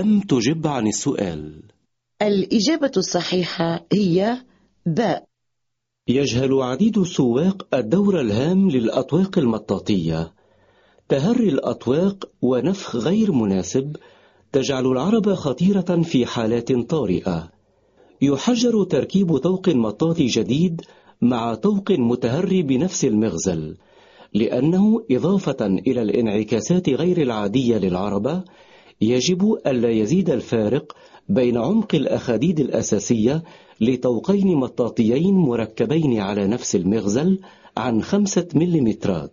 لم تجب عن السؤال؟ الإجابة الصحيحة هي باء يجهل عديد السواق الدور الهام للأطواق المطاطية. تهري الأطواق ونفخ غير مناسب تجعل العربة خطيرة في حالات طارئة. يحجر تركيب طوق مطاطي جديد مع طوق متهري بنفس المغزل لأنه إضافة إلى الانعكاسات غير العادية للعربة يجب ألا يزيد الفارق بين عمق الأخاديد الأساسية لطوقين مطاطيين مركبين على نفس المغزل عن خمسة مليمترات.